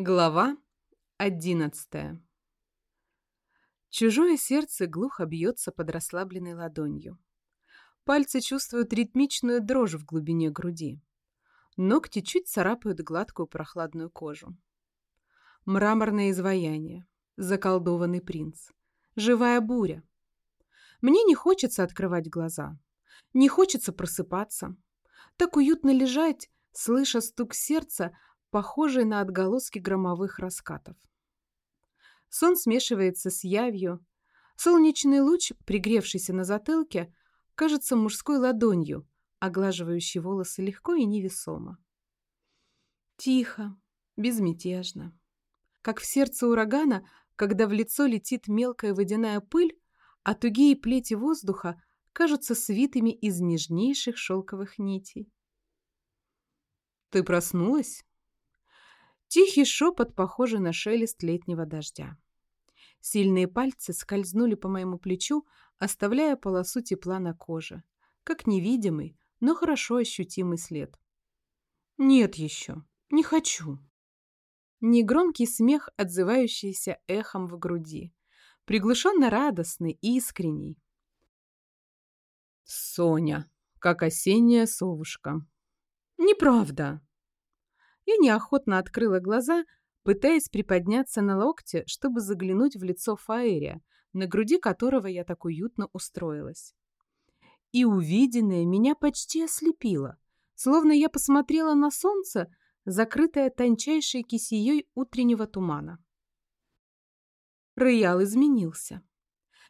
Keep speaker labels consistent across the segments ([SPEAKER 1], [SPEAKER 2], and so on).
[SPEAKER 1] Глава одиннадцатая Чужое сердце глухо бьется под расслабленной ладонью. Пальцы чувствуют ритмичную дрожь в глубине груди. Ногти чуть царапают гладкую прохладную кожу. Мраморное изваяние, заколдованный принц, живая буря. Мне не хочется открывать глаза, не хочется просыпаться. Так уютно лежать, слыша стук сердца, похожий на отголоски громовых раскатов. Сон смешивается с явью. Солнечный луч, пригревшийся на затылке, кажется мужской ладонью, оглаживающей волосы легко и невесомо. Тихо, безмятежно. Как в сердце урагана, когда в лицо летит мелкая водяная пыль, а тугие плети воздуха кажутся свитыми из нежнейших шелковых нитей. «Ты проснулась?» Тихий шепот, похожий на шелест летнего дождя. Сильные пальцы скользнули по моему плечу, оставляя полосу тепла на коже, как невидимый, но хорошо ощутимый след. «Нет еще, не хочу». Негромкий смех, отзывающийся эхом в груди, приглушенно радостный, искренний. «Соня, как осенняя совушка». «Неправда», я неохотно открыла глаза, пытаясь приподняться на локте, чтобы заглянуть в лицо Фаэрия, на груди которого я так уютно устроилась. И увиденное меня почти ослепило, словно я посмотрела на солнце, закрытое тончайшей кисеей утреннего тумана. Роял изменился.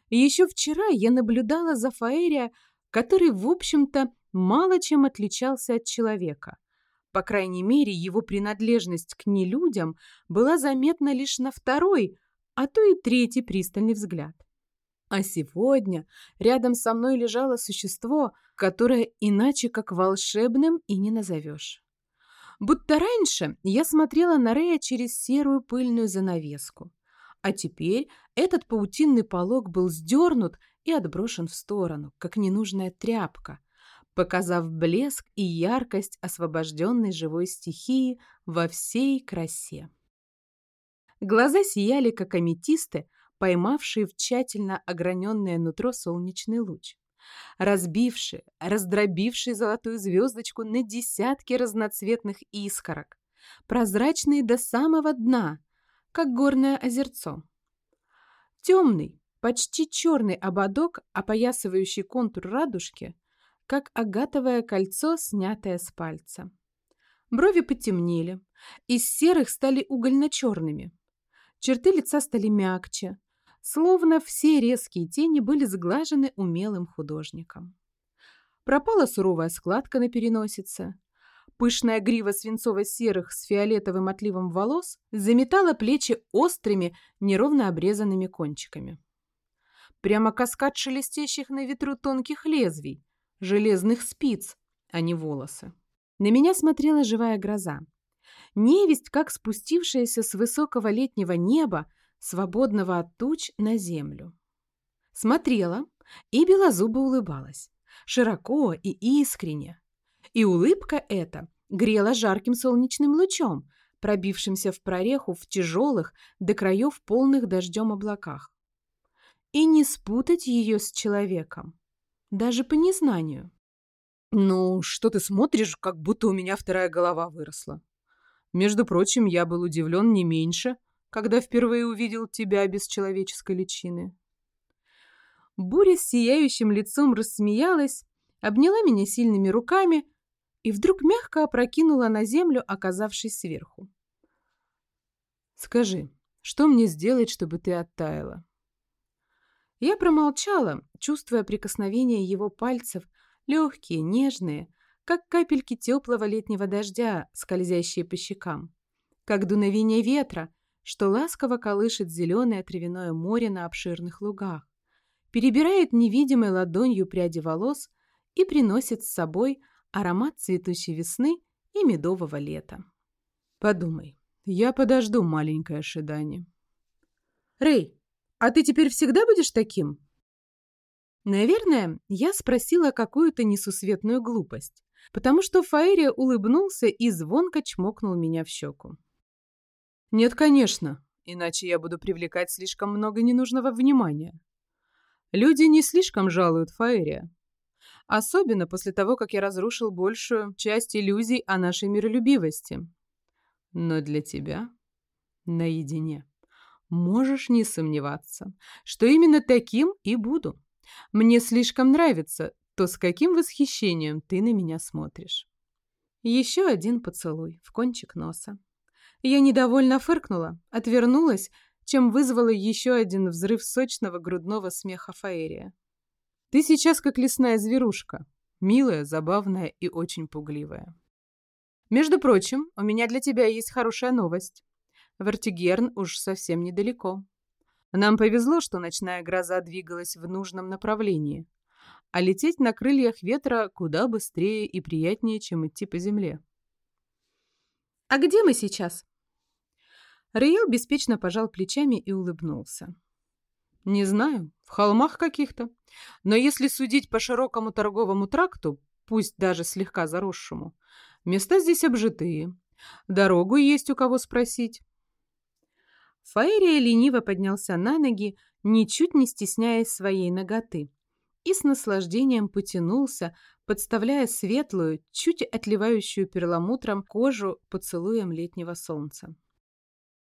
[SPEAKER 1] Еще вчера я наблюдала за Фаэрия, который, в общем-то, мало чем отличался от человека – по крайней мере, его принадлежность к нелюдям была заметна лишь на второй, а то и третий пристальный взгляд. А сегодня рядом со мной лежало существо, которое иначе как волшебным и не назовешь. Будто раньше я смотрела на Рея через серую пыльную занавеску, а теперь этот паутинный полог был сдернут и отброшен в сторону, как ненужная тряпка – показав блеск и яркость освобожденной живой стихии во всей красе. Глаза сияли, как аметисты, поймавшие в тщательно ограненное нутро солнечный луч, разбившие, раздробившие золотую звездочку на десятки разноцветных искорок, прозрачные до самого дна, как горное озерцо. Темный, почти черный ободок, опоясывающий контур радужки, как агатовое кольцо, снятое с пальца. Брови потемнели, из серых стали угольно-черными. Черты лица стали мягче, словно все резкие тени были сглажены умелым художником. Пропала суровая складка на переносице. Пышная грива свинцово-серых с фиолетовым отливом волос заметала плечи острыми, неровно обрезанными кончиками. Прямо каскад шелестящих на ветру тонких лезвий, железных спиц, а не волосы. На меня смотрела живая гроза. Невесть, как спустившаяся с высокого летнего неба, свободного от туч, на землю. Смотрела, и белозубо улыбалась, широко и искренне. И улыбка эта грела жарким солнечным лучом, пробившимся в прореху в тяжелых, до краев полных дождем облаках. И не спутать ее с человеком. Даже по незнанию. «Ну, что ты смотришь, как будто у меня вторая голова выросла? Между прочим, я был удивлен не меньше, когда впервые увидел тебя без человеческой личины». Буря с сияющим лицом рассмеялась, обняла меня сильными руками и вдруг мягко опрокинула на землю, оказавшись сверху. «Скажи, что мне сделать, чтобы ты оттаяла?» Я промолчала, чувствуя прикосновение его пальцев, легкие, нежные, как капельки теплого летнего дождя, скользящие по щекам, как дуновение ветра, что ласково колышет зеленое травяное море на обширных лугах, перебирает невидимой ладонью пряди волос и приносит с собой аромат цветущей весны и медового лета. Подумай, я подожду маленькое ожидание. Рэй, а ты теперь всегда будешь таким?» Наверное, я спросила какую-то несусветную глупость, потому что Фаэрия улыбнулся и звонко чмокнул меня в щеку. Нет, конечно, иначе я буду привлекать слишком много ненужного внимания. Люди не слишком жалуют Фаэрия. Особенно после того, как я разрушил большую часть иллюзий о нашей миролюбивости. Но для тебя наедине. Можешь не сомневаться, что именно таким и буду. Мне слишком нравится то, с каким восхищением ты на меня смотришь. Еще один поцелуй в кончик носа. Я недовольно фыркнула, отвернулась, чем вызвала еще один взрыв сочного грудного смеха Фаэрия. «Ты сейчас как лесная зверушка, милая, забавная и очень пугливая. Между прочим, у меня для тебя есть хорошая новость. Вартигерн уж совсем недалеко. Нам повезло, что ночная гроза двигалась в нужном направлении — а лететь на крыльях ветра куда быстрее и приятнее, чем идти по земле. «А где мы сейчас?» Рейл беспечно пожал плечами и улыбнулся. «Не знаю, в холмах каких-то. Но если судить по широкому торговому тракту, пусть даже слегка заросшему, места здесь обжитые. Дорогу есть у кого спросить». Фаерия лениво поднялся на ноги, ничуть не стесняясь своей ноготы и с наслаждением потянулся, подставляя светлую, чуть отливающую перламутром кожу поцелуем летнего солнца.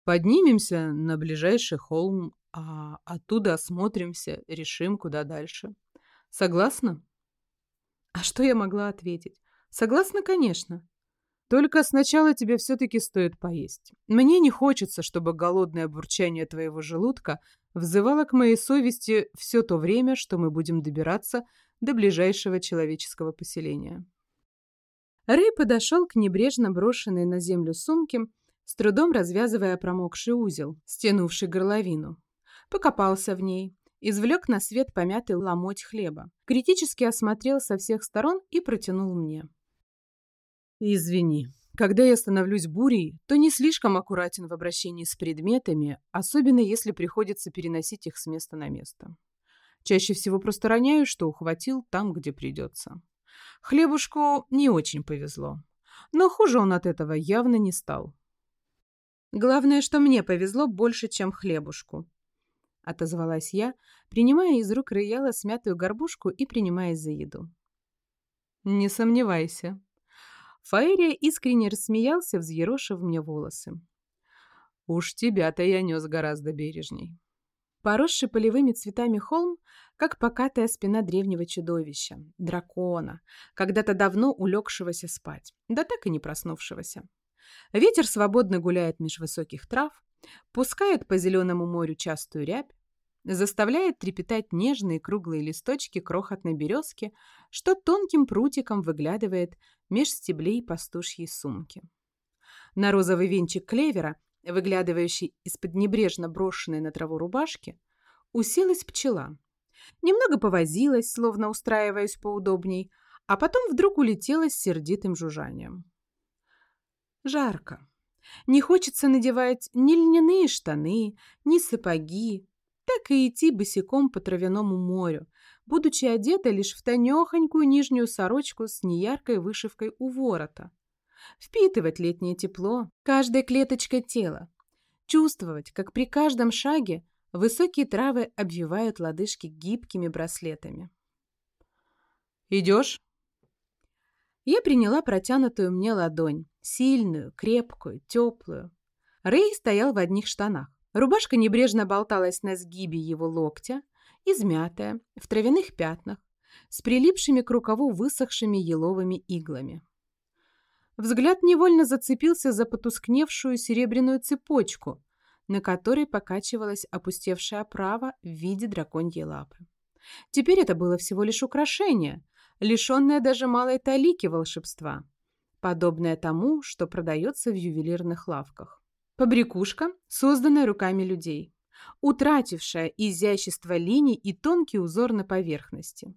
[SPEAKER 1] «Поднимемся на ближайший холм, а оттуда осмотримся, решим, куда дальше. Согласна?» А что я могла ответить? Согласна, конечно. Только сначала тебе все-таки стоит поесть. Мне не хочется, чтобы голодное бурчание твоего желудка взывало к моей совести все то время, что мы будем добираться до ближайшего человеческого поселения. Рэй подошел к небрежно брошенной на землю сумке, с трудом развязывая промокший узел, стянувший горловину. Покопался в ней, извлек на свет помятый ломоть хлеба, критически осмотрел со всех сторон и протянул мне. Извини. Когда я становлюсь бурей, то не слишком аккуратен в обращении с предметами, особенно если приходится переносить их с места на место. Чаще всего просто роняю, что ухватил там, где придется. Хлебушку не очень повезло. Но хуже он от этого явно не стал. Главное, что мне повезло больше, чем хлебушку. Отозвалась я, принимая из рук Рояла смятую горбушку и принимаясь за еду. «Не сомневайся», Фаэрия искренне рассмеялся, взъерошив мне волосы. «Уж тебя-то я нес гораздо бережней». Поросший полевыми цветами холм, как покатая спина древнего чудовища, дракона, когда-то давно улегшегося спать, да так и не проснувшегося. Ветер свободно гуляет меж высоких трав, пускает по зеленому морю частую рябь, заставляет трепетать нежные круглые листочки крохотной березки, что тонким прутиком выглядывает меж стеблей пастушьей сумки. На розовый венчик клевера, выглядывающий из-под небрежно брошенной на траву рубашки, уселась пчела. Немного повозилась, словно устраиваясь поудобней, а потом вдруг улетела с сердитым жужжанием. Жарко. Не хочется надевать ни льняные штаны, ни сапоги, так и идти босиком по травяному морю, будучи одета лишь в тонехонькую нижнюю сорочку с неяркой вышивкой у ворота. Впитывать летнее тепло каждой клеточкой тела. Чувствовать, как при каждом шаге высокие травы обвивают лодыжки гибкими браслетами. «Идешь?» Я приняла протянутую мне ладонь, сильную, крепкую, теплую. Рэй стоял в одних штанах. Рубашка небрежно болталась на сгибе его локтя, измятая, в травяных пятнах, с прилипшими к рукаву высохшими еловыми иглами. Взгляд невольно зацепился за потускневшую серебряную цепочку, на которой покачивалась опустевшая оправа в виде драконьей лапы. Теперь это было всего лишь украшение, лишенное даже малой талики волшебства, подобное тому, что продается в ювелирных лавках. Побрякушка, созданная руками людей, утратившая изящество линий и тонкий узор на поверхности.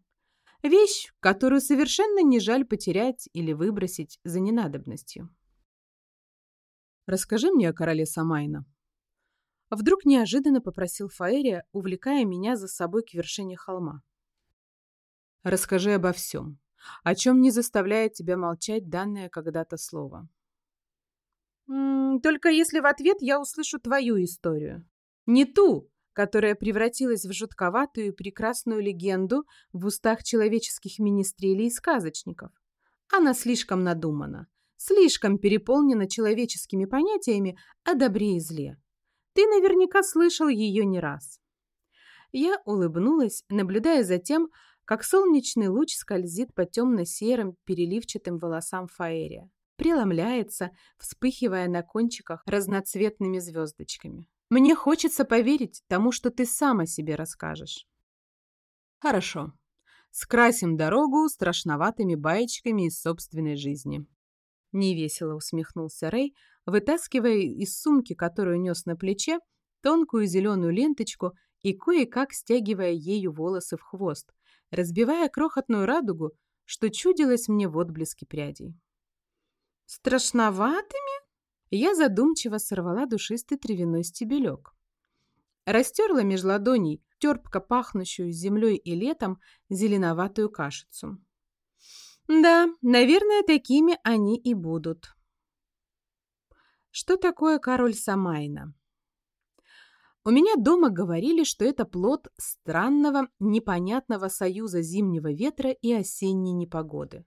[SPEAKER 1] Вещь, которую совершенно не жаль потерять или выбросить за ненадобностью. «Расскажи мне о короле Самайна». Вдруг неожиданно попросил Фаэрия, увлекая меня за собой к вершине холма. «Расскажи обо всем, о чем не заставляет тебя молчать данное когда-то слово». Только если в ответ я услышу твою историю. Не ту, которая превратилась в жутковатую и прекрасную легенду в устах человеческих министрелей и сказочников. Она слишком надумана, слишком переполнена человеческими понятиями о добре и зле. Ты наверняка слышал ее не раз. Я улыбнулась, наблюдая за тем, как солнечный луч скользит по темно-серым переливчатым волосам Фаэрия, преломляется, вспыхивая на кончиках разноцветными звездочками. Мне хочется поверить тому, что ты сам о себе расскажешь. Хорошо. Скрасим дорогу страшноватыми баечками из собственной жизни. Невесело усмехнулся Рэй, вытаскивая из сумки, которую нес на плече, тонкую зеленую ленточку и кое-как стягивая ею волосы в хвост, разбивая крохотную радугу, что чудилось мне в отблеске прядей. «Страшноватыми?» Я задумчиво сорвала душистый травяной стебелек. Растерла меж ладоней терпко пахнущую землей и летом зеленоватую кашицу. Да, наверное, такими они и будут. Что такое король Самайна? У меня дома говорили, что это плод странного, непонятного союза зимнего ветра и осенней непогоды.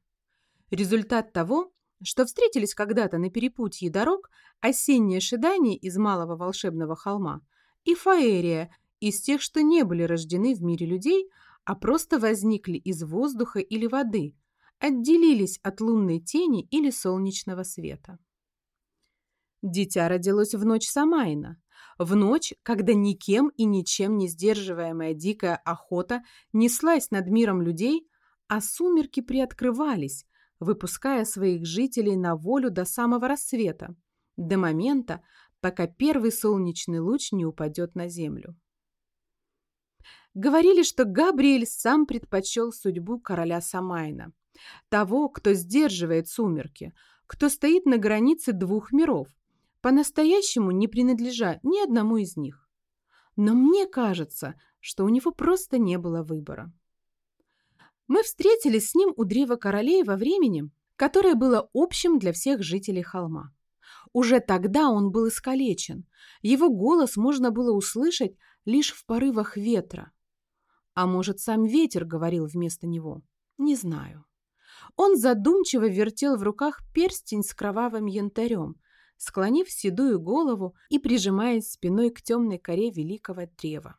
[SPEAKER 1] Результат того, что встретились когда-то на перепутье дорог осеннее шедание из малого волшебного холма и фаерия из тех, что не были рождены в мире людей, а просто возникли из воздуха или воды, отделились от лунной тени или солнечного света. Дитя родилось в ночь Самайна, в ночь, когда никем и ничем не сдерживаемая дикая охота неслась над миром людей, а сумерки приоткрывались, выпуская своих жителей на волю до самого рассвета, до момента, пока первый солнечный луч не упадет на землю. Говорили, что Габриэль сам предпочел судьбу короля Самайна, того, кто сдерживает сумерки, кто стоит на границе двух миров, по-настоящему не принадлежа ни одному из них. Но мне кажется, что у него просто не было выбора. Мы встретились с ним у древа королей во времени, которое было общим для всех жителей холма. Уже тогда он был искалечен, его голос можно было услышать лишь в порывах ветра. А может, сам ветер говорил вместо него? Не знаю. Он задумчиво вертел в руках перстень с кровавым янтарем, склонив седую голову и прижимаясь спиной к темной коре великого древа.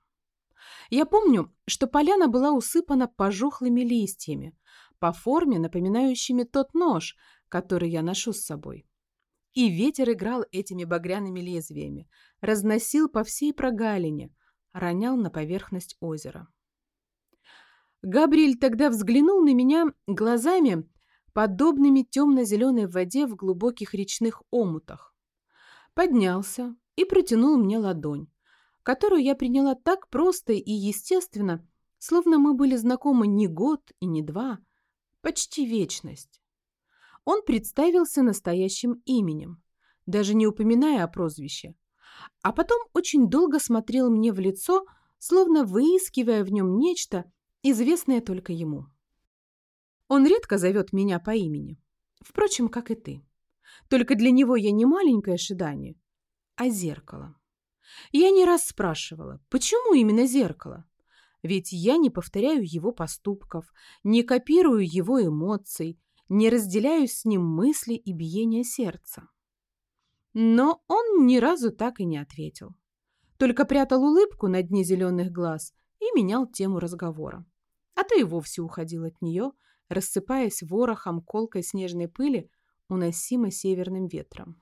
[SPEAKER 1] Я помню, что поляна была усыпана пожухлыми листьями, по форме напоминающими тот нож, который я ношу с собой. И ветер играл этими багряными лезвиями, разносил по всей прогалине, ронял на поверхность озера. Габриэль тогда взглянул на меня глазами, подобными темно-зеленой воде в глубоких речных омутах. Поднялся и протянул мне ладонь, которую я приняла так просто и естественно, словно мы были знакомы не год и не два, почти вечность. Он представился настоящим именем, даже не упоминая о прозвище, а потом очень долго смотрел мне в лицо, словно выискивая в нем нечто, известное только ему. Он редко зовет меня по имени, впрочем, как и ты. Только для него я не маленькое ожидание, а зеркало. Я не раз спрашивала, почему именно зеркало? Ведь я не повторяю его поступков, не копирую его эмоций, не разделяю с ним мысли и биения сердца. Но он ни разу так и не ответил. Только прятал улыбку на дне зеленых глаз и менял тему разговора. А то и вовсе уходил от нее, рассыпаясь ворохом колкой снежной пыли, уносимой северным ветром.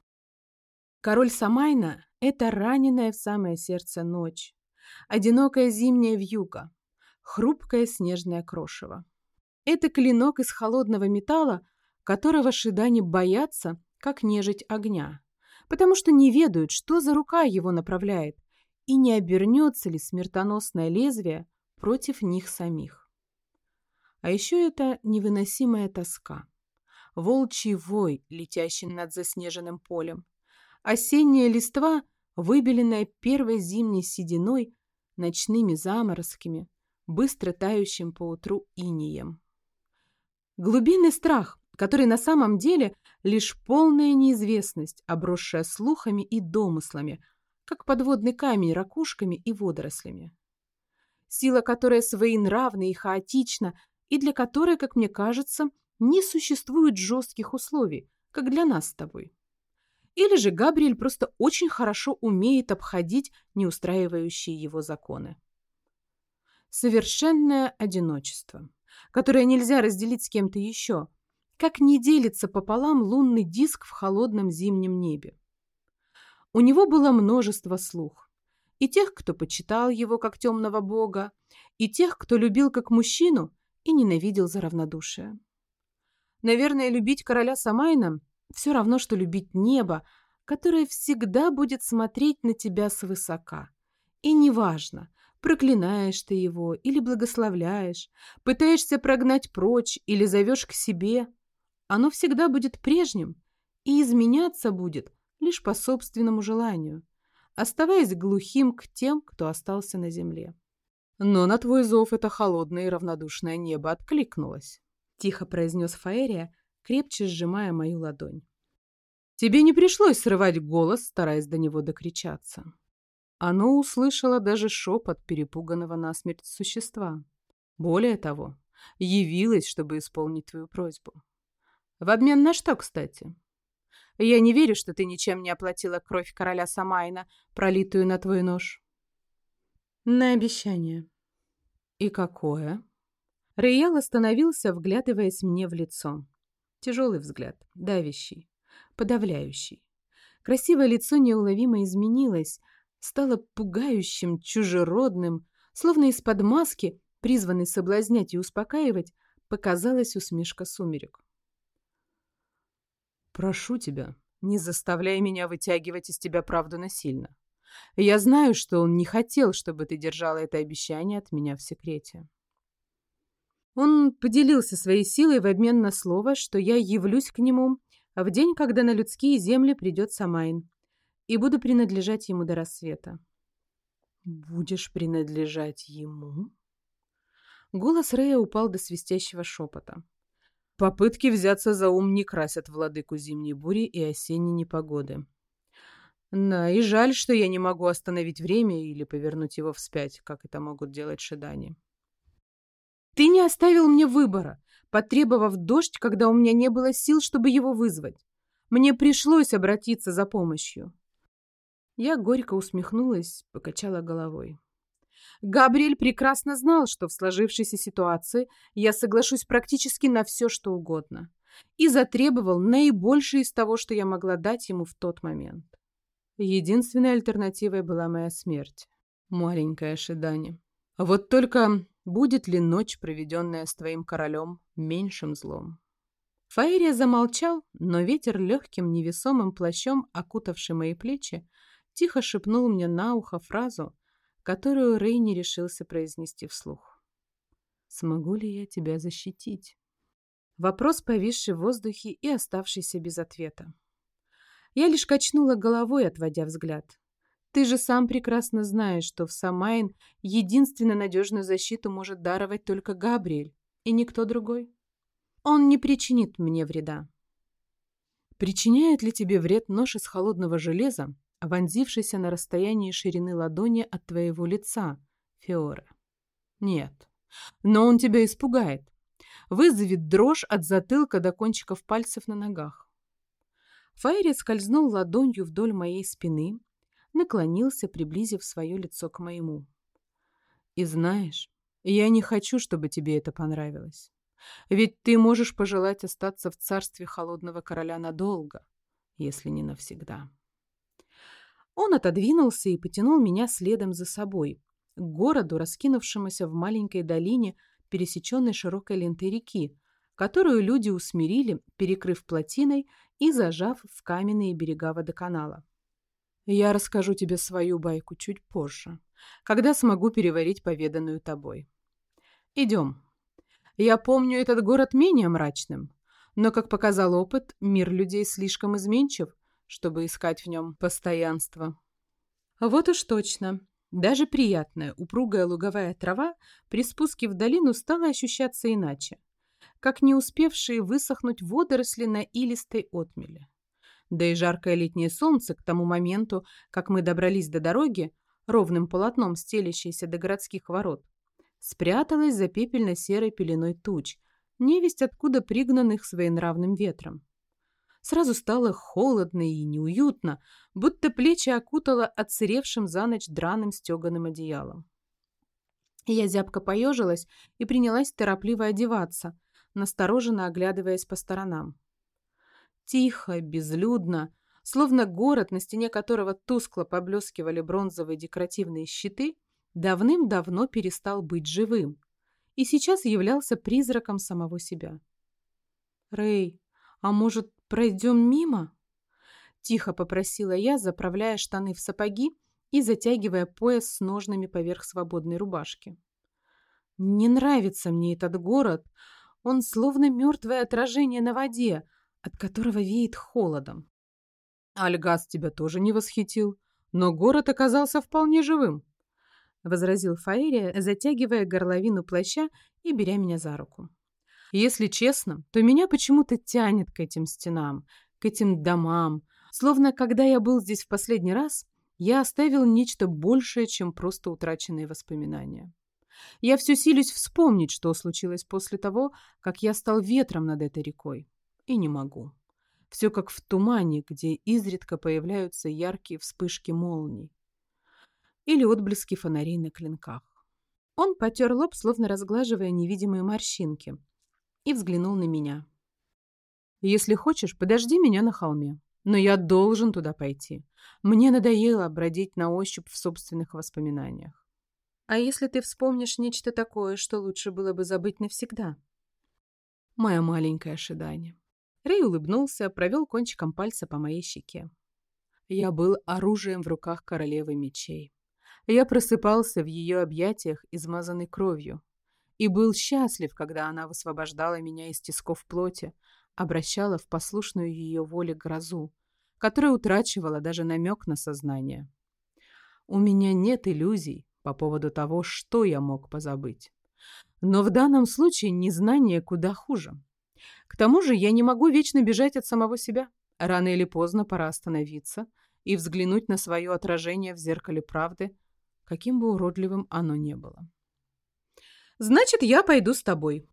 [SPEAKER 1] Король Самайна — это раненая в самое сердце ночь, одинокая зимняя вьюга, хрупкое снежное крошево. Это клинок из холодного металла, которого шидане боятся, как нежить огня, потому что не ведают, что за рука его направляет, и не обернется ли смертоносное лезвие против них самих. А еще это невыносимая тоска, волчий вой, летящий над заснеженным полем, Осенняя листва, выбеленная первой зимней сединой, ночными заморозками, быстро тающим по утру инием. Глубинный страх, который на самом деле лишь полная неизвестность, обросшая слухами и домыслами, как подводный камень ракушками и водорослями. Сила, которая своенравна и хаотична, и для которой, как мне кажется, не существует жестких условий, как для нас с тобой. Или же Габриэль просто очень хорошо умеет обходить неустраивающие его законы. Совершенное одиночество, которое нельзя разделить с кем-то еще, как не делится пополам лунный диск в холодном зимнем небе. У него было множество слух. И тех, кто почитал его как темного бога, и тех, кто любил как мужчину и ненавидел за равнодушие. Наверное, любить короля Самайна все равно, что любить небо, которое всегда будет смотреть на тебя свысока. И неважно, проклинаешь ты его или благословляешь, пытаешься прогнать прочь или зовешь к себе, оно всегда будет прежним и изменяться будет лишь по собственному желанию, оставаясь глухим к тем, кто остался на земле. Но на твой зов это холодное и равнодушное небо откликнулось, тихо произнес Фаэрия, крепче сжимая мою ладонь. Тебе не пришлось срывать голос, стараясь до него докричаться. Оно услышало даже шепот перепуганного насмерть существа. Более того, явилось, чтобы исполнить твою просьбу. В обмен на что, кстати? Я не верю, что ты ничем не оплатила кровь короля Самайна, пролитую на твой нож. На обещание. И какое? Рейял остановился, вглядываясь мне в лицо. Тяжелый взгляд, давящий, подавляющий. Красивое лицо неуловимо изменилось, стало пугающим, чужеродным, словно из-под маски, призванной соблазнять и успокаивать, показалась усмешка сумерек. Прошу тебя, не заставляй меня вытягивать из тебя правду насильно. Я знаю, что он не хотел, чтобы ты держала это обещание от меня в секрете. Он поделился своей силой в обмен на слово, что я явлюсь к нему в день, когда на людские земли придет Самайн, и буду принадлежать ему до рассвета. «Будешь принадлежать ему?» Голос Рэя упал до свистящего шепота. Попытки взяться за ум не красят владыку зимней бури и осенней непогоды. Да, и жаль, что я не могу остановить время или повернуть его вспять, как это могут делать шедани. Ты не оставил мне выбора, потребовав дождь, когда у меня не было сил, чтобы его вызвать. Мне пришлось обратиться за помощью. Я горько усмехнулась, покачала головой. Габриэль прекрасно знал, что в сложившейся ситуации я соглашусь практически на все, что угодно, и затребовал наибольшее из того, что я могла дать ему в тот момент. Единственной альтернативой была моя смерть, маленькая Шидани. Вот только будет ли ночь, проведенная с твоим королем, меньшим злом? Фаэрия замолчал, но ветер легким невесомым плащом, окутавший мои плечи, тихо шепнул мне на ухо фразу, которую Рэй не решился произнести вслух. «Смогу ли я тебя защитить?» Вопрос, повисший в воздухе и оставшийся без ответа. Я лишь качнула головой, отводя взгляд. Ты же сам прекрасно знаешь, что в Самайн единственно надежную защиту может даровать только Габриэль, и никто другой. Он не причинит мне вреда. Причиняет ли тебе вред нож из холодного железа, вонзившийся на расстоянии ширины ладони от твоего лица, Фиора. Нет. Но он тебя испугает. Вызовет дрожь от затылка до кончиков пальцев на ногах. Файри скользнул ладонью вдоль моей спины, наклонился, приблизив свое лицо к моему. И знаешь, я не хочу, чтобы тебе это понравилось. Ведь ты можешь пожелать остаться в царстве холодного короля надолго, если не навсегда. Он отодвинулся и потянул меня следом за собой, к городу, раскинувшемуся в маленькой долине, пересеченной широкой лентой реки, которую люди усмирили, перекрыв плотиной и зажав в каменные берега водоканала. Я расскажу тебе свою байку чуть позже, когда смогу переварить поведанную тобой. Идем. Я помню этот город менее мрачным, но, как показал опыт, мир людей слишком изменчив, чтобы искать в нем постоянство. Вот уж точно. Даже приятная, упругая луговая трава при спуске в долину стала ощущаться иначе. как не успевшие высохнуть водоросли на илистой отмеле. Да и жаркое летнее солнце к тому моменту, как мы добрались до дороги, ровным полотном стелящейся до городских ворот, спряталось за пепельно-серой пеленой туч, невесть откуда пригнанных своенравным ветром. Сразу стало холодно и неуютно, будто плечи окутало отсыревшим за ночь драным стеганым одеялом. Я зябко поежилась и принялась торопливо одеваться, настороженно оглядываясь по сторонам. Тихо, безлюдно, словно город, на стене которого тускло поблескивали бронзовые декоративные щиты, давным-давно перестал быть живым и сейчас являлся призраком самого себя. «Рэй, а может, пройдем мимо?» Тихо попросила я, заправляя штаны в сапоги и затягивая пояс с ножными поверх свободной рубашки. «Не нравится мне этот город. Он словно мертвое отражение на воде, от которого веет холодом. «Альгаз тебя тоже не восхитил, но город оказался вполне живым», — возразил Фаэрия, затягивая горловину плаща и беря меня за руку. «Если честно, то меня почему-то тянет к этим стенам, к этим домам, словно когда я был здесь в последний раз, я оставил нечто большее, чем просто утраченные воспоминания. Я все силюсь вспомнить, что случилось после того, как я стал ветром над этой рекой и не могу. Все как в тумане, где изредка появляются яркие вспышки молний. Или отблески фонарей на клинках. Он потер лоб, словно разглаживая невидимые морщинки, и взглянул на меня. «Если хочешь, подожди меня на холме. Но я должен туда пойти. Мне надоело бродить на ощупь в собственных воспоминаниях. А если ты вспомнишь нечто такое, что лучше было бы забыть навсегда?» Моя маленькая ожидание. Рэй улыбнулся, провел кончиком пальца по моей щеке. Я был оружием в руках королевы мечей. Я просыпался в ее объятиях, измазанный кровью, и был счастлив, когда она высвобождала меня из тисков плоти, обращала в послушную ее воле грозу, которая утрачивала даже намек на сознание. У меня нет иллюзий по поводу того, что я мог позабыть. Но в данном случае незнание куда хуже. К тому же я не могу вечно бежать от самого себя. Рано или поздно пора остановиться и взглянуть на свое отражение в зеркале правды, каким бы уродливым оно не было. «Значит, я пойду с тобой».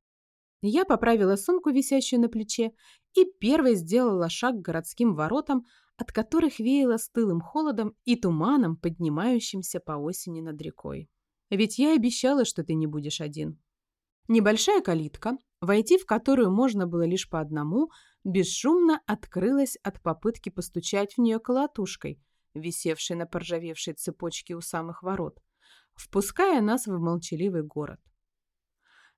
[SPEAKER 1] Я поправила сумку, висящую на плече, и первой сделала шаг к городским воротам, от которых веяло стылым холодом и туманом, поднимающимся по осени над рекой. Ведь я обещала, что ты не будешь один. Небольшая калитка, войти в которую можно было лишь по одному, бесшумно открылась от попытки постучать в нее колотушкой, висевшей на поржавевшей цепочке у самых ворот, впуская нас в молчаливый город.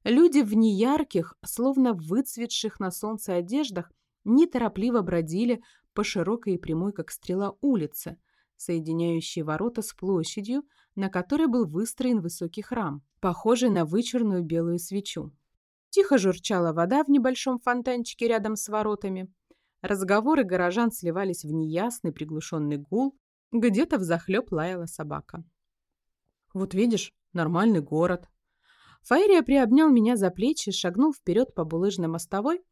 [SPEAKER 1] Люди в неярких, словно выцветших на солнце одеждах, неторопливо бродили по широкой и прямой, как стрела, улице, соединяющей ворота с площадью, на которой был выстроен высокий храм, похожий на вычурную белую свечу. Тихо журчала вода в небольшом фонтанчике рядом с воротами. Разговоры горожан сливались в неясный приглушенный гул, где-то взахлеб лаяла собака. «Вот видишь, нормальный город». Фаерия приобнял меня за плечи, шагнул вперед по булыжной мостовой,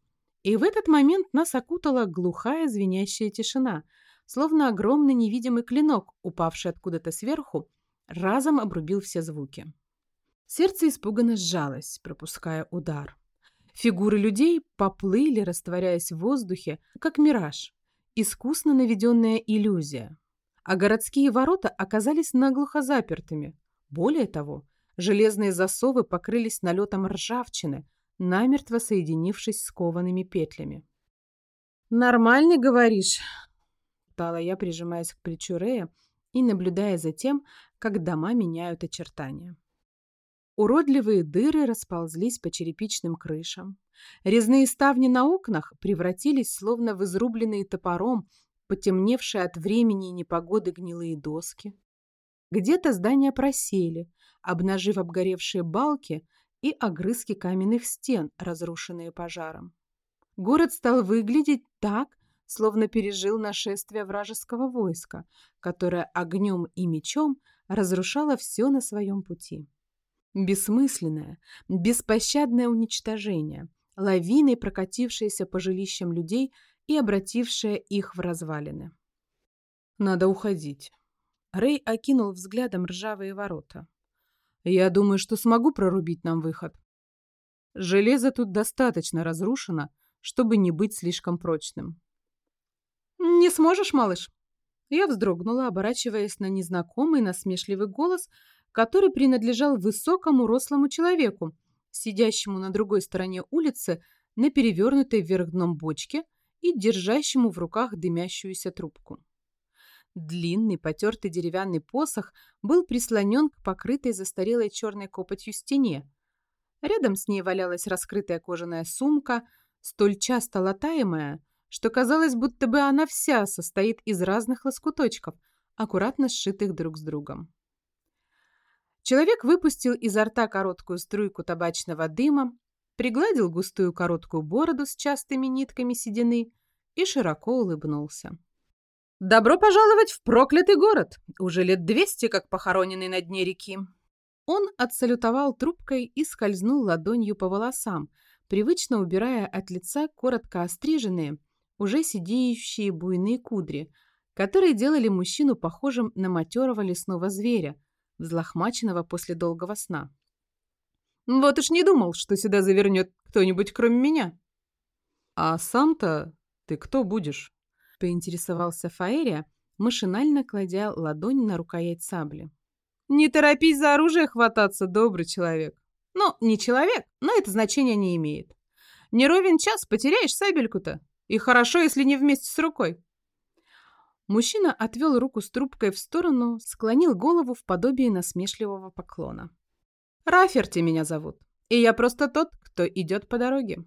[SPEAKER 1] и в этот момент нас окутала глухая звенящая тишина, словно огромный невидимый клинок, упавший откуда-то сверху, разом обрубил все звуки. Сердце испуганно сжалось, пропуская удар. Фигуры людей поплыли, растворяясь в воздухе, как мираж, искусно наведенная иллюзия. А городские ворота оказались наглухо запертыми. Более того, железные засовы покрылись налетом ржавчины, намертво соединившись с коваными петлями. «Нормальный, говоришь?» — тала я, прижимаясь к плечу Рея и наблюдая за тем, как дома меняют очертания. Уродливые дыры расползлись по черепичным крышам. Резные ставни на окнах превратились словно в изрубленные топором, потемневшие от времени и непогоды гнилые доски. Где-то здания просели, обнажив обгоревшие балки и огрызки каменных стен, разрушенные пожаром. Город стал выглядеть так, словно пережил нашествие вражеского войска, которое огнем и мечом разрушало все на своем пути. Бессмысленное, беспощадное уничтожение, лавиной прокатившаяся по жилищам людей и обратившая их в развалины. «Надо уходить». Рэй окинул взглядом ржавые ворота. «Я думаю, что смогу прорубить нам выход. Железо тут достаточно разрушено, чтобы не быть слишком прочным». «Не сможешь, малыш?» Я вздрогнула, оборачиваясь на незнакомый насмешливый голос, который принадлежал высокому рослому человеку, сидящему на другой стороне улицы на перевернутой вверх дном бочке и держащему в руках дымящуюся трубку. Длинный, потертый деревянный посох был прислонен к покрытой застарелой черной копотью стене. Рядом с ней валялась раскрытая кожаная сумка, столь часто латаемая, что казалось, будто бы она вся состоит из разных лоскуточков, аккуратно сшитых друг с другом. Человек выпустил изо рта короткую струйку табачного дыма, пригладил густую короткую бороду с частыми нитками седины и широко улыбнулся. «Добро пожаловать в проклятый город! Уже лет двести, как похороненный на дне реки!» Он отсалютовал трубкой и скользнул ладонью по волосам, привычно убирая от лица коротко остриженные, уже сидеющие буйные кудри, которые делали мужчину похожим на матерого лесного зверя, взлохмаченного после долгого сна. «Вот уж не думал, что сюда завернет кто-нибудь, кроме меня!» «А сам-то ты кто будешь?» поинтересовался Фаэрия, машинально кладя ладонь на рукоять сабли. «Не торопись за оружие хвататься, добрый человек. Ну, не человек, но это значение не имеет. Не ровен час потеряешь сабельку-то. И хорошо, если не вместе с рукой». Мужчина отвел руку с трубкой в сторону, склонил голову в подобие насмешливого поклона. «Раферти меня зовут, и я просто тот, кто идет по дороге».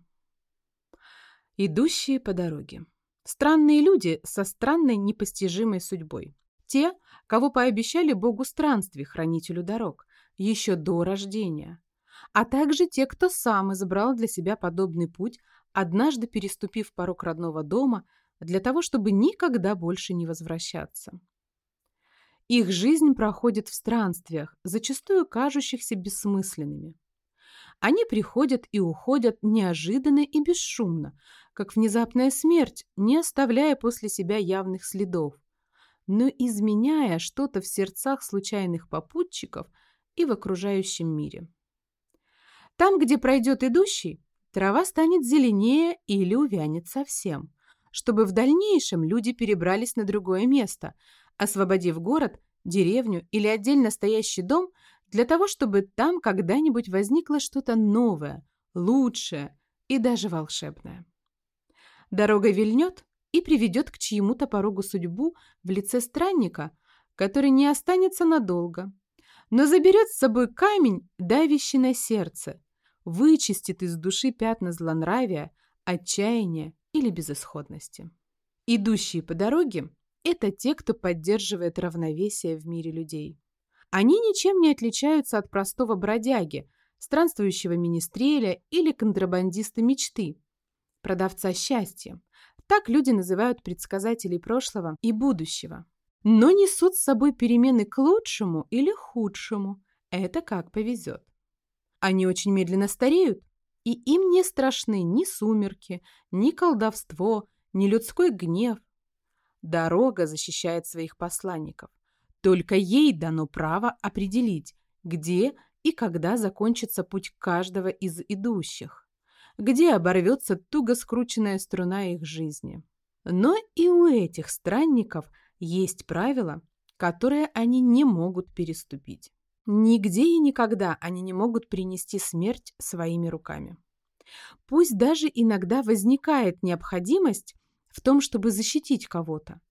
[SPEAKER 1] Идущие по дороге. Странные люди со странной непостижимой судьбой. Те, кого пообещали Богу странствий, хранителю дорог, еще до рождения. А также те, кто сам избрал для себя подобный путь, однажды переступив порог родного дома, для того, чтобы никогда больше не возвращаться. Их жизнь проходит в странствиях, зачастую кажущихся бессмысленными. Они приходят и уходят неожиданно и бесшумно, как внезапная смерть, не оставляя после себя явных следов, но изменяя что-то в сердцах случайных попутчиков и в окружающем мире. Там, где пройдет идущий, трава станет зеленее или увянет совсем, чтобы в дальнейшем люди перебрались на другое место, освободив город, деревню или отдельно стоящий дом для того, чтобы там когда-нибудь возникло что-то новое, лучшее и даже волшебное. Дорога вильнет и приведет к чьему-то порогу судьбу в лице странника, который не останется надолго, но заберет с собой камень, давящий на сердце, вычистит из души пятна злонравия, отчаяния или безысходности. Идущие по дороге – это те, кто поддерживает равновесие в мире людей. Они ничем не отличаются от простого бродяги, странствующего министреля или контрабандиста мечты, продавца счастья. Так люди называют предсказателей прошлого и будущего. Но несут с собой перемены к лучшему или худшему. Это как повезет. Они очень медленно стареют, и им не страшны ни сумерки, ни колдовство, ни людской гнев. Дорога защищает своих посланников. Только ей дано право определить, где и когда закончится путь каждого из идущих где оборвется туго скрученная струна их жизни. Но и у этих странников есть правила, которые они не могут переступить. Нигде и никогда они не могут принести смерть своими руками. Пусть даже иногда возникает необходимость в том, чтобы защитить кого-то,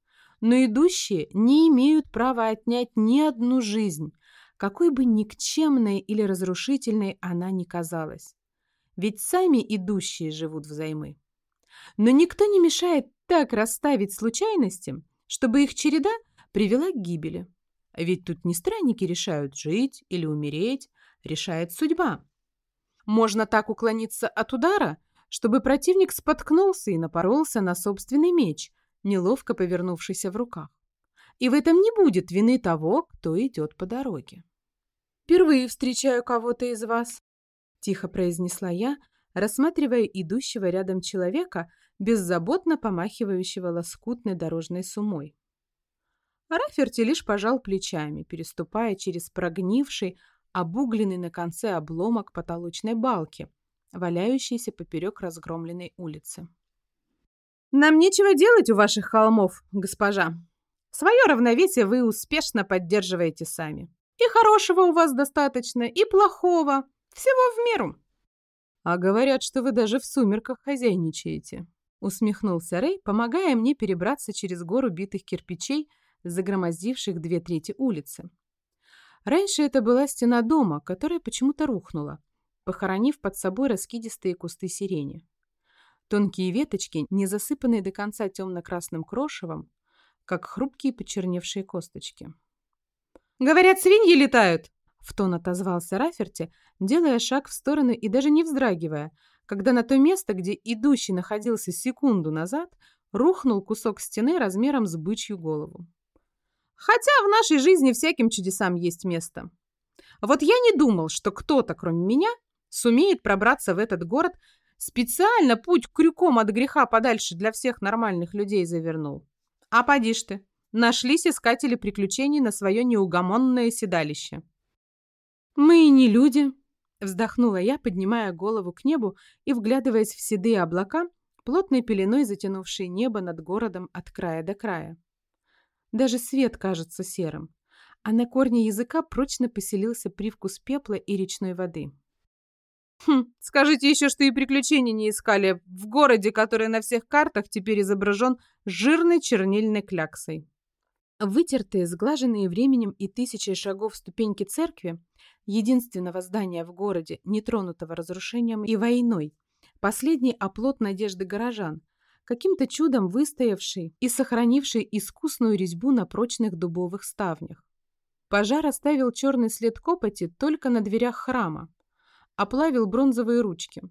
[SPEAKER 1] но идущие не имеют права отнять ни одну жизнь, какой бы никчемной или разрушительной она ни казалась ведь сами идущие живут взаймы. Но никто не мешает так расставить случайности, чтобы их череда привела к гибели. Ведь тут не странники решают жить или умереть, решает судьба. Можно так уклониться от удара, чтобы противник споткнулся и напоролся на собственный меч, неловко повернувшийся в руках. И в этом не будет вины того, кто идет по дороге. «Впервые встречаю кого-то из вас», тихо произнесла я, рассматривая идущего рядом человека, беззаботно помахивающего лоскутной дорожной сумой. Раферти лишь пожал плечами, переступая через прогнивший, обугленный на конце обломок потолочной балки, валяющийся поперек разгромленной улицы. «Нам нечего делать у ваших холмов, госпожа. Свое равновесие вы успешно поддерживаете сами. И хорошего у вас достаточно, и плохого. Всего в меру». «А говорят, что вы даже в сумерках хозяйничаете», — усмехнулся Рэй, помогая мне перебраться через гору битых кирпичей, загромоздивших две трети улицы. Раньше это была стена дома, которая почему-то рухнула, похоронив под собой раскидистые кусты сирени. Тонкие веточки, не засыпанные до конца темно-красным крошевом, как хрупкие почерневшие косточки. «Говорят, свиньи летают!» В тон отозвался Раферти, делая шаг в сторону и даже не вздрагивая, когда на то место, где идущий находился секунду назад, рухнул кусок стены размером с бычью голову. Хотя в нашей жизни всяким чудесам есть место. Вот я не думал, что кто-то, кроме меня, сумеет пробраться в этот город, специально путь крюком от греха подальше для всех нормальных людей завернул. А поди ж ты, нашлись искатели приключений на свое неугомонное седалище. «Мы и не люди», — вздохнула я, поднимая голову к небу и вглядываясь в седые облака, плотной пеленой затянувшие небо над городом от края до края. Даже свет кажется серым, а на корне языка прочно поселился привкус пепла и речной воды. Хм, скажите еще, что и приключений не искали в городе, который на всех картах теперь изображен жирной чернильной кляксой. Вытертые, сглаженные временем и тысячей шагов ступеньки церкви, единственного здания в городе, нетронутого разрушением и войной, последний оплот надежды горожан, каким-то чудом выстоявший и сохранивший искусную резьбу на прочных дубовых ставнях. Пожар оставил черный след копоти только на дверях храма, оплавил бронзовые ручки,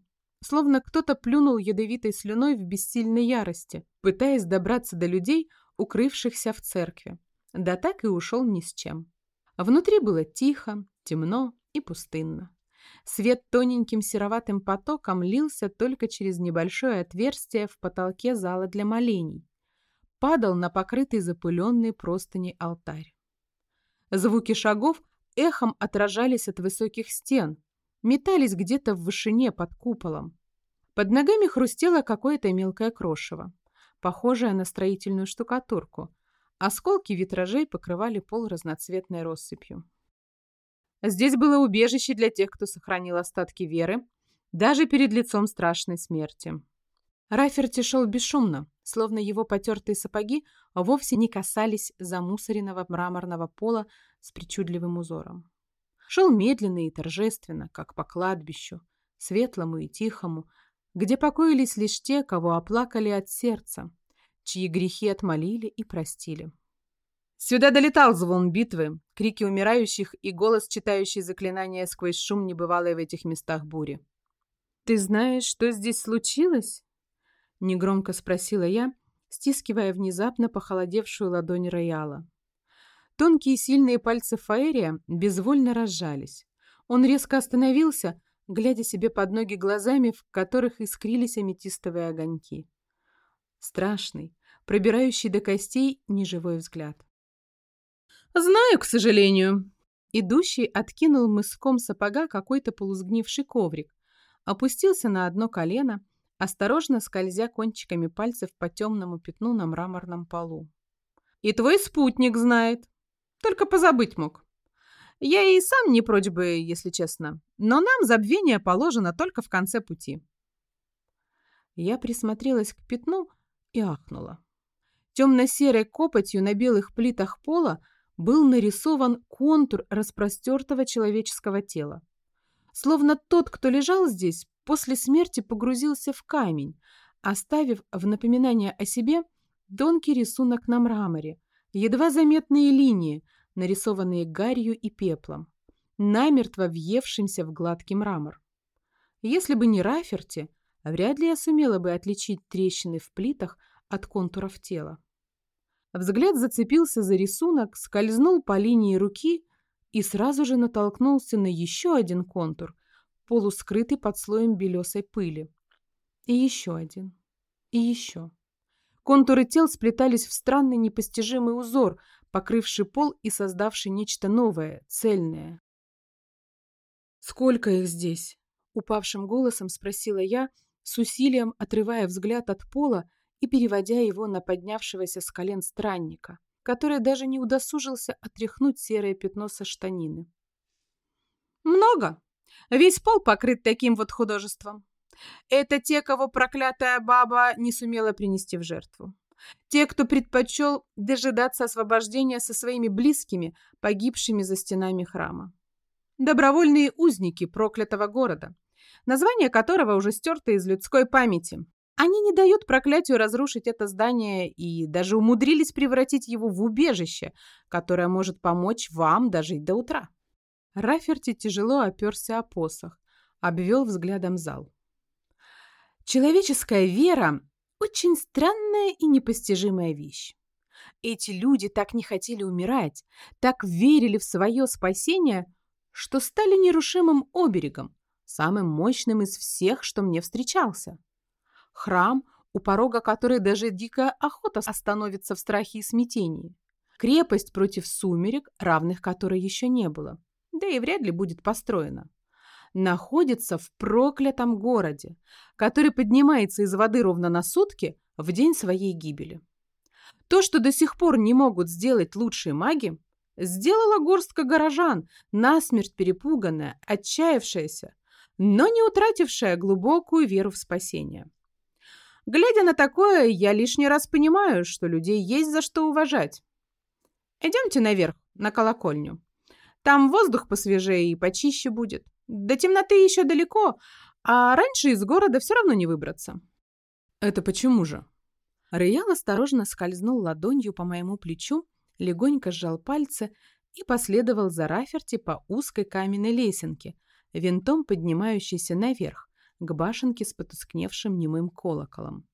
[SPEAKER 1] словно кто-то плюнул ядовитой слюной в бессильной ярости, пытаясь добраться до людей, укрывшихся в церкви. Да так и ушел ни с чем. Внутри было тихо, темно и пустынно. Свет тоненьким сероватым потоком лился только через небольшое отверстие в потолке зала для молений. Падал на покрытый запыленный простыней алтарь. Звуки шагов эхом отражались от высоких стен, метались где-то в вышине под куполом. Под ногами хрустело какое-то мелкое крошево, похожее на строительную штукатурку. Осколки витражей покрывали пол разноцветной россыпью. Здесь было убежище для тех, кто сохранил остатки веры, даже перед лицом страшной смерти. Раферти шел бесшумно, словно его потертые сапоги вовсе не касались замусоренного мраморного пола с причудливым узором. Шел медленно и торжественно, как по кладбищу, светлому и тихому, где покоились лишь те, кого оплакали от сердца, чьи грехи отмолили и простили. Сюда долетал звон битвы, крики умирающих и голос, читающий заклинания сквозь шум небывалой в этих местах бури. «Ты знаешь, что здесь случилось?» — негромко спросила я, стискивая внезапно похолодевшую ладонь рояла. Тонкие сильные пальцы Фаэрия безвольно разжались. Он резко остановился, глядя себе под ноги глазами, в которых искрились аметистовые огоньки. Страшный, пробирающий до костей неживой взгляд. «Знаю, к сожалению». Идущий откинул мыском сапога какой-то полузгнивший коврик, опустился на одно колено, осторожно скользя кончиками пальцев по темному пятну на мраморном полу. «И твой спутник знает. Только позабыть мог. Я и сам не прочь бы, если честно, но нам забвение положено только в конце пути». Я присмотрелась к пятну и ахнула. Темно-серой копотью на белых плитах пола был нарисован контур распростертого человеческого тела. Словно тот, кто лежал здесь, после смерти погрузился в камень, оставив в напоминание о себе тонкий рисунок на мраморе, едва заметные линии, нарисованные гарью и пеплом, намертво въевшимся в гладкий мрамор. Если бы не Раферти, вряд ли я сумела бы отличить трещины в плитах от контуров тела. Взгляд зацепился за рисунок, скользнул по линии руки и сразу же натолкнулся на еще один контур, полускрытый под слоем белесой пыли. И еще один. И еще. Контуры тел сплетались в странный непостижимый узор, покрывший пол и создавший нечто новое, цельное. «Сколько их здесь?» — упавшим голосом спросила я, с усилием отрывая взгляд от пола и переводя его на поднявшегося с колен странника, который даже не удосужился отряхнуть серое пятно со штанины. «Много. Весь пол покрыт таким вот художеством. Это те, кого проклятая баба не сумела принести в жертву. Те, кто предпочел дожидаться освобождения со своими близкими, погибшими за стенами храма. Добровольные узники проклятого города, название которого уже стерто из людской памяти. Они не дают проклятию разрушить это здание и даже умудрились превратить его в убежище, которое может помочь вам дожить до утра. Раферти тяжело оперся о посох, обвел взглядом зал. Человеческая вера – очень странная и непостижимая вещь. Эти люди так не хотели умирать, так верили в свое спасение, что стали нерушимым оберегом, самым мощным из всех, что мне встречался. Храм, у порога которой даже дикая охота остановится в страхе и смятении. Крепость против сумерек, равных которой еще не было, да и вряд ли будет построена находится в проклятом городе, который поднимается из воды ровно на сутки в день своей гибели. То, что до сих пор не могут сделать лучшие маги, сделала горстка горожан, насмерть перепуганная, отчаявшаяся, но не утратившая глубокую веру в спасение. Глядя на такое, я лишний раз понимаю, что людей есть за что уважать. Идемте наверх, на колокольню. Там воздух посвежее и почище будет. До темноты еще далеко, а раньше из города все равно не выбраться.
[SPEAKER 2] Это почему же? Реял осторожно скользнул ладонью по моему плечу, легонько сжал пальцы и последовал за Раферти по узкой каменной лесенке, винтом поднимающейся наверх, к башенке с потускневшим немым колоколом.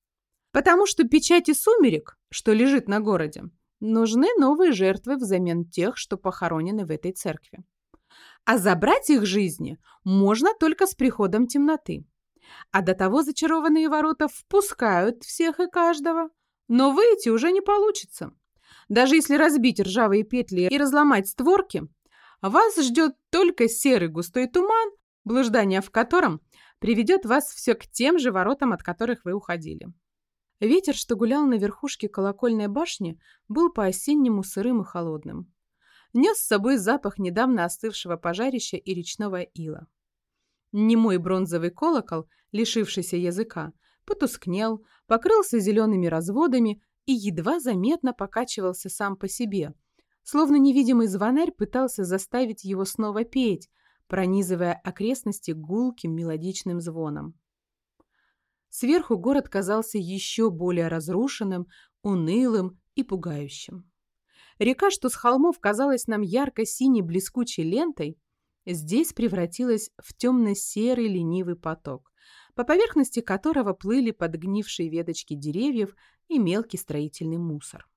[SPEAKER 1] «Потому что печати сумерек, что лежит на городе, нужны новые жертвы взамен тех, что похоронены в этой церкви а забрать их жизни можно только с приходом темноты. А до того зачарованные ворота впускают всех и каждого, но выйти уже не получится. Даже если разбить ржавые петли и разломать створки, вас ждет только серый густой туман, блуждание в котором приведет вас все к тем же воротам, от которых вы уходили.
[SPEAKER 2] Ветер, что гулял на верхушке колокольной башни, был по-осеннему сырым и холодным нес с собой запах недавно остывшего пожарища и речного ила. Немой бронзовый колокол, лишившийся языка, потускнел, покрылся зелеными разводами и едва заметно покачивался сам по себе, словно невидимый звонарь пытался заставить его снова петь, пронизывая окрестности гулким мелодичным звоном. Сверху город казался еще более разрушенным, унылым и пугающим. Река, что с холмов казалась нам ярко-синей блескучей лентой, здесь превратилась в темно-серый ленивый поток, по поверхности которого плыли подгнившие веточки деревьев и мелкий строительный мусор.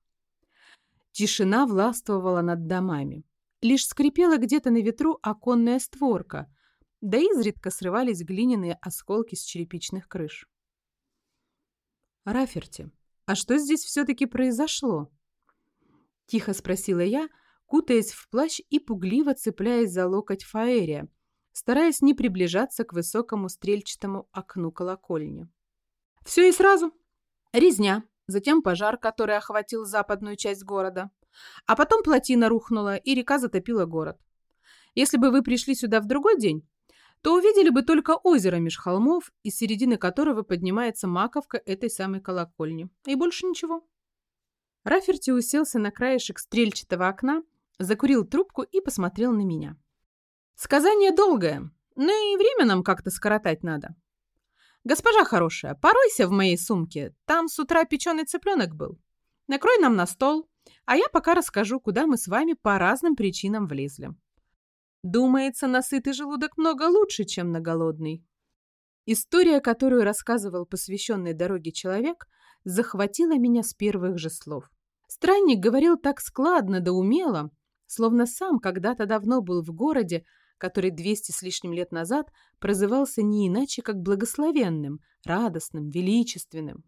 [SPEAKER 2] Тишина властвовала над домами. Лишь скрипела где-то на ветру оконная створка, да изредка срывались глиняные осколки с черепичных крыш. «Раферти, а что здесь все-таки произошло?» — тихо спросила я, кутаясь в плащ и пугливо цепляясь за локоть Фаэрия, стараясь не приближаться к высокому стрельчатому окну колокольни.
[SPEAKER 1] «Все и сразу. Резня, затем пожар, который охватил западную часть города. А потом плотина рухнула, и река затопила город. Если бы вы пришли сюда в другой день, то увидели бы только озеро меж холмов, из середины которого поднимается маковка этой самой колокольни. И больше ничего. Раферти уселся на краешек стрельчатого окна, закурил трубку и посмотрел на меня. «Сказание долгое, но и время нам как-то скоротать надо. Госпожа хорошая, поройся в моей сумке, там с утра печеный цыпленок был. Накрой нам на стол, а я пока расскажу, куда мы с вами по разным причинам влезли. Думается, на сытый желудок много лучше, чем на голодный». История, которую рассказывал посвященный дороге человек, захватила меня с первых же слов. Странник говорил так складно да умело, словно сам когда-то давно был в городе, который 200 с лишним лет назад прозывался не иначе, как благословенным, радостным, величественным.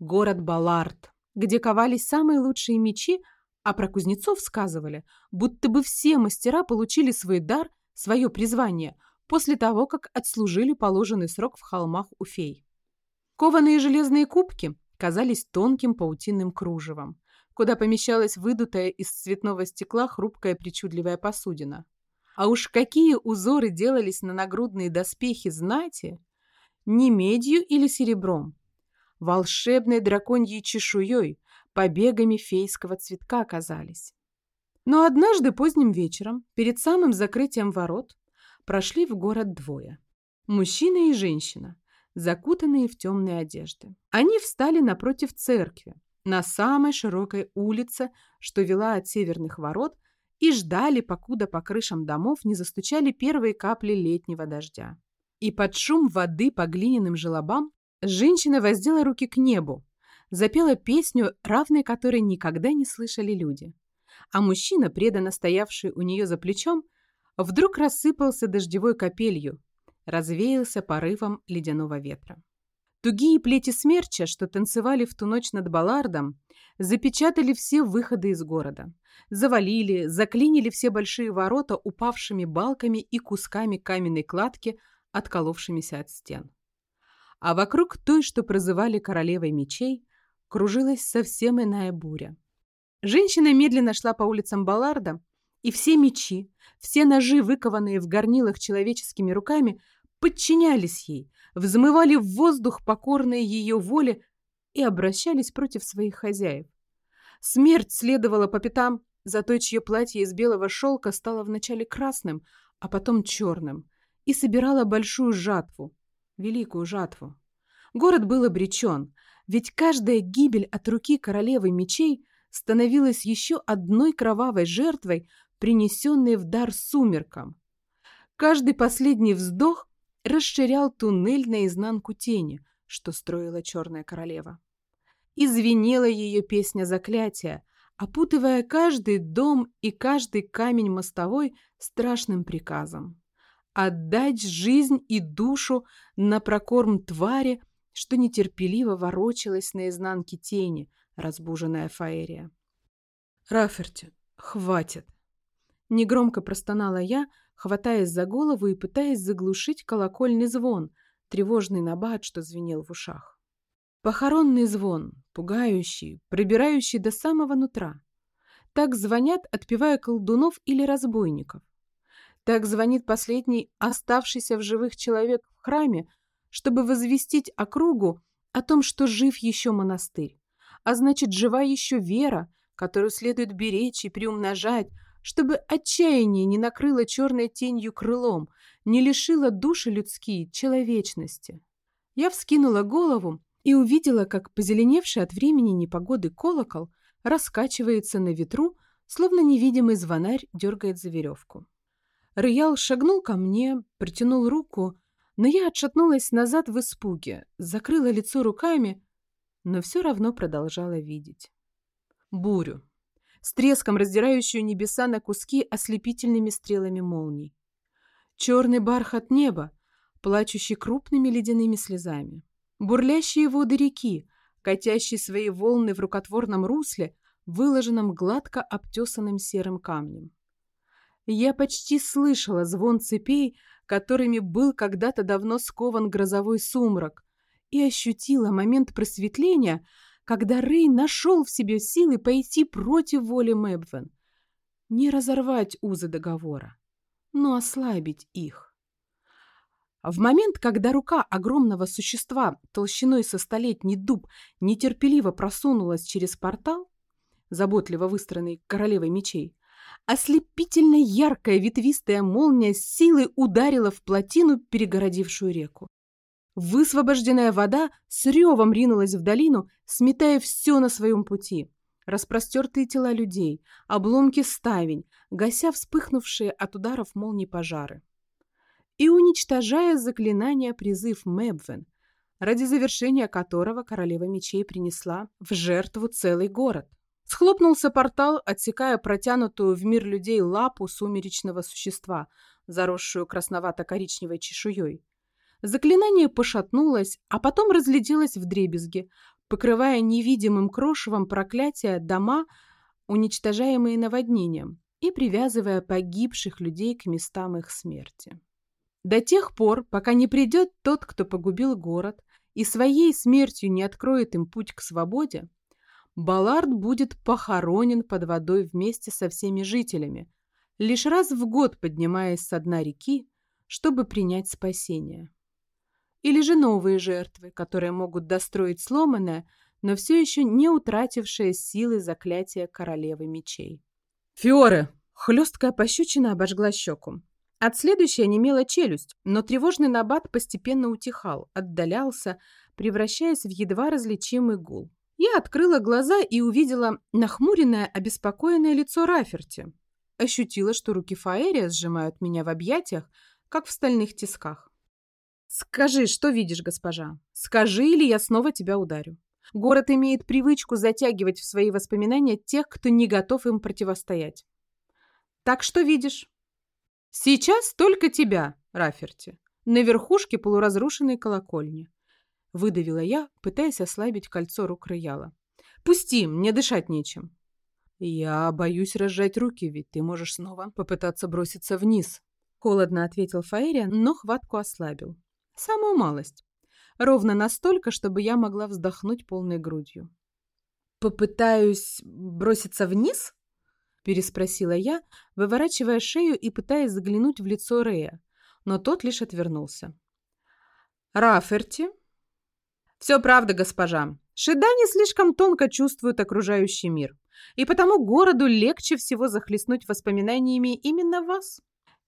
[SPEAKER 1] Город Балард, где ковались самые лучшие мечи, а про кузнецов сказывали, будто бы все мастера получили свой дар, свое призвание, после того, как отслужили положенный срок в холмах у фей. Кованые железные кубки казались тонким паутинным кружевом, куда помещалась выдутая из цветного стекла хрупкая причудливая посудина. А уж какие узоры делались на нагрудные доспехи знати! Не медью или серебром, волшебной драконьей чешуей, побегами фейского цветка оказались. Но однажды поздним вечером, перед самым закрытием ворот, прошли в город двое. Мужчина и женщина, закутанные в темные одежды. Они встали напротив церкви, на самой широкой улице, что вела от северных ворот, и ждали, покуда по крышам домов не застучали первые капли летнего дождя. И под шум воды по глиняным желобам женщина воздела руки к небу, запела песню, равной которой никогда не слышали люди. А мужчина, преданно стоявший у нее за плечом, вдруг рассыпался дождевой капелью, развеялся порывом ледяного ветра. Тугие плети смерча, что танцевали в ту ночь над Баллардом, запечатали все выходы из города, завалили, заклинили все большие ворота упавшими балками и кусками каменной кладки, отколовшимися от стен. А вокруг той, что прозывали королевой мечей, кружилась совсем иная буря. Женщина медленно шла по улицам Балларда, и все мечи, все ножи, выкованные в горнилах человеческими руками, подчинялись ей, взмывали в воздух покорные ее воле и обращались против своих хозяев. Смерть следовала по пятам за той, чье платье из белого шелка стало вначале красным, а потом черным, и собирала большую жатву, великую жатву. Город был обречен, ведь каждая гибель от руки королевы мечей становилась еще одной кровавой жертвой, принесенной в дар сумеркам. Каждый последний вздох расширял туннель наизнанку тени, что строила черная королева. Извинела ее песня заклятия, опутывая каждый дом и каждый камень мостовой страшным приказом. Отдать жизнь и душу на прокорм твари, что нетерпеливо ворочалась на изнанке тени, разбуженная Фаэрия. «Раферти, хватит!» Негромко простонала я, хватаясь за голову и пытаясь заглушить колокольный звон, тревожный набат, что звенел в ушах. Похоронный звон, пугающий, пробирающий до самого нутра. Так звонят, отпевая колдунов или разбойников. Так звонит последний оставшийся в живых человек в храме, чтобы возвестить округу о том, что жив еще монастырь, а значит, жива еще вера, которую следует беречь и приумножать, чтобы отчаяние не накрыло черной тенью крылом, не лишило души людские человечности. Я вскинула голову и увидела, как позеленевший от времени непогоды колокол раскачивается на ветру, словно невидимый звонарь дергает за веревку. Роял шагнул ко мне, протянул руку, но я отшатнулась назад в испуге, закрыла лицо руками, но все равно продолжала видеть. Бурю, с треском раздирающую небеса на куски ослепительными стрелами молний. Черный бархат неба, плачущий крупными ледяными слезами. Бурлящие воды реки, катящие свои волны в рукотворном русле, выложенном гладко обтесанным серым камнем. Я почти слышала звон цепей, которыми был когда-то давно скован грозовой сумрак, и ощутила момент просветления, когда Рэй нашел в себе силы пойти против воли Мэбвен. Не разорвать узы договора, но ослабить их. В момент, когда рука огромного существа толщиной со столетний дуб нетерпеливо просунулась через портал, заботливо выстроенный королевой мечей, ослепительно яркая ветвистая молния с силой ударила в плотину, перегородившую реку. Высвобожденная вода с ревом ринулась в долину, сметая все на своем пути. Распростертые тела людей, обломки ставень, гася вспыхнувшие от ударов молний пожары. И уничтожая заклинание призыв Мэбвен, ради завершения которого королева мечей принесла в жертву целый город.
[SPEAKER 2] Схлопнулся портал, отсекая протянутую в мир людей лапу сумеречного существа, заросшую красновато-коричневой чешуей. Заклинание пошатнулось, а потом разлетелось в дребезги, покрывая невидимым крошевом проклятия дома, уничтожаемые наводнением, и привязывая погибших людей к местам их смерти. До тех пор, пока не придет тот, кто погубил город, и своей смертью не откроет им путь к свободе, Баллард будет похоронен под водой вместе со всеми жителями, лишь раз в год поднимаясь со дна реки, чтобы принять спасение. Или же новые жертвы, которые могут достроить сломанное, но все еще не утратившее силы заклятия королевы мечей.
[SPEAKER 1] «Фиоре!»
[SPEAKER 2] Хлесткая пощечина обожгла щеку. От следующей онемела челюсть, но тревожный набат постепенно утихал, отдалялся, превращаясь в едва различимый гул. Я открыла глаза и увидела нахмуренное, обеспокоенное лицо Раферти. Ощутила, что руки Фаэрия сжимают меня в объятиях, как в стальных тисках. «Скажи, что видишь, госпожа? Скажи, или я снова тебя ударю. Город имеет привычку затягивать в свои воспоминания тех, кто не готов им противостоять. Так что видишь?» «Сейчас только тебя, Раферти, на верхушке полуразрушенной колокольни. Выдавила я, пытаясь ослабить кольцо рук рояла. «Пусти, мне дышать нечем». «Я боюсь разжать руки, ведь ты можешь снова попытаться броситься вниз», — холодно ответил Фаэриан, но хватку ослабил. «Самую малость. Ровно настолько, чтобы я могла вздохнуть полной грудью». «Попытаюсь броситься вниз?» — переспросила я, выворачивая шею и пытаясь заглянуть в лицо Рея, но тот лишь отвернулся. «Раферти?» «Все правда, госпожа. Шидани слишком тонко чувствуют окружающий мир, и потому городу легче всего захлестнуть воспоминаниями именно вас».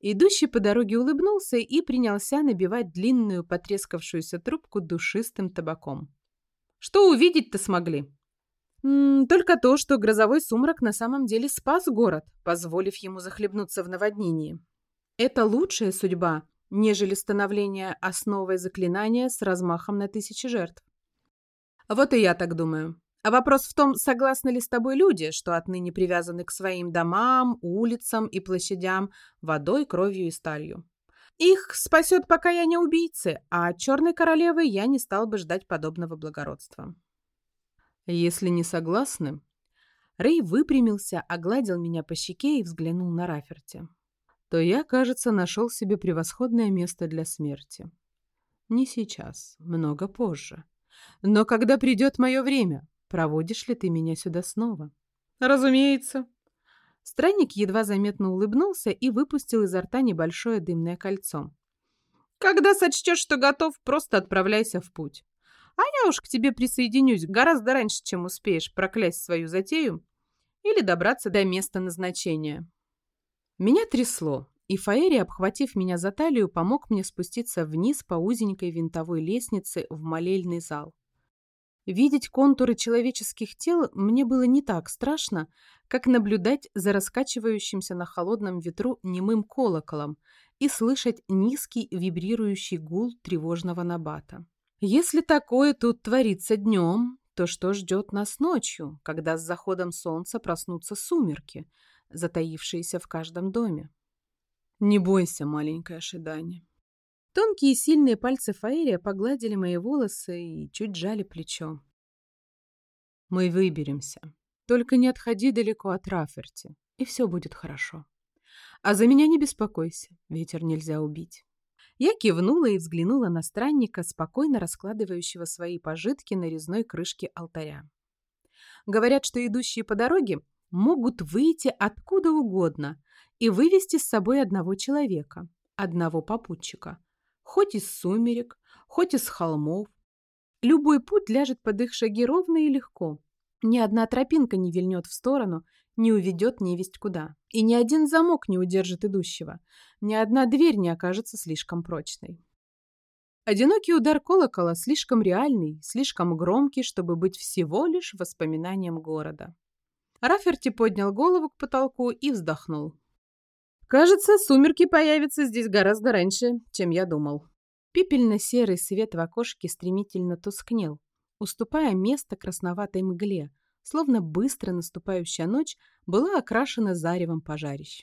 [SPEAKER 2] Идущий по дороге улыбнулся и принялся набивать длинную потрескавшуюся трубку душистым табаком. «Что увидеть-то смогли?» М -м, «Только то, что грозовой сумрак на самом деле спас город, позволив ему захлебнуться в наводнении. Это лучшая судьба, нежели становление основой заклинания с размахом на тысячи жертв. Вот и я так думаю. А вопрос в том, согласны ли с тобой люди, что отныне привязаны к своим домам, улицам и площадям водой, кровью и сталью. Их спасет покаяние убийцы, а от черной королевы я не стал бы ждать подобного благородства. Если не согласны... Рэй выпрямился, огладил меня по щеке и взглянул на Раферти то я, кажется, нашел себе превосходное место для смерти. Не сейчас, много позже. Но когда придет мое время, проводишь ли ты меня сюда снова? Разумеется. Странник едва заметно улыбнулся и выпустил изо рта небольшое дымное кольцо. Когда сочтешь, что готов, просто отправляйся в путь. А я уж к тебе присоединюсь гораздо раньше, чем успеешь проклясть свою затею или добраться до места назначения. Меня трясло, и Фаэри, обхватив меня за талию, помог мне спуститься вниз по узенькой винтовой лестнице в молельный зал. Видеть контуры человеческих тел мне было не так страшно, как наблюдать за раскачивающимся на холодном ветру немым колоколом и слышать низкий вибрирующий гул тревожного набата. Если такое тут творится днем, то что ждет нас ночью, когда с заходом солнца проснутся сумерки, затаившиеся в каждом доме. Не бойся, маленькое ожидание. Тонкие сильные пальцы Фаэрия погладили мои волосы и чуть жали плечо. Мы выберемся. Только не отходи далеко от Раферти, и все будет хорошо. А за меня не беспокойся, ветер нельзя убить. Я кивнула и взглянула на странника, спокойно раскладывающего свои пожитки на резной крышке алтаря. Говорят, что идущие по дороге могут выйти откуда угодно и вывести с собой одного человека, одного попутчика, хоть из сумерек, хоть из холмов. Любой путь ляжет под их шаги ровно и легко. Ни одна тропинка не вильнет в сторону, не уведет невесть куда. И ни один замок не удержит идущего, ни одна дверь не окажется слишком прочной. Одинокий удар колокола слишком реальный, слишком громкий, чтобы быть всего лишь воспоминанием города. Раферти поднял голову к потолку и вздохнул. «Кажется, сумерки появятся здесь гораздо раньше, чем я думал». Пепельно-серый свет в окошке стремительно тускнел, уступая место красноватой мгле,
[SPEAKER 1] словно быстро наступающая ночь была окрашена заревом пожарищ.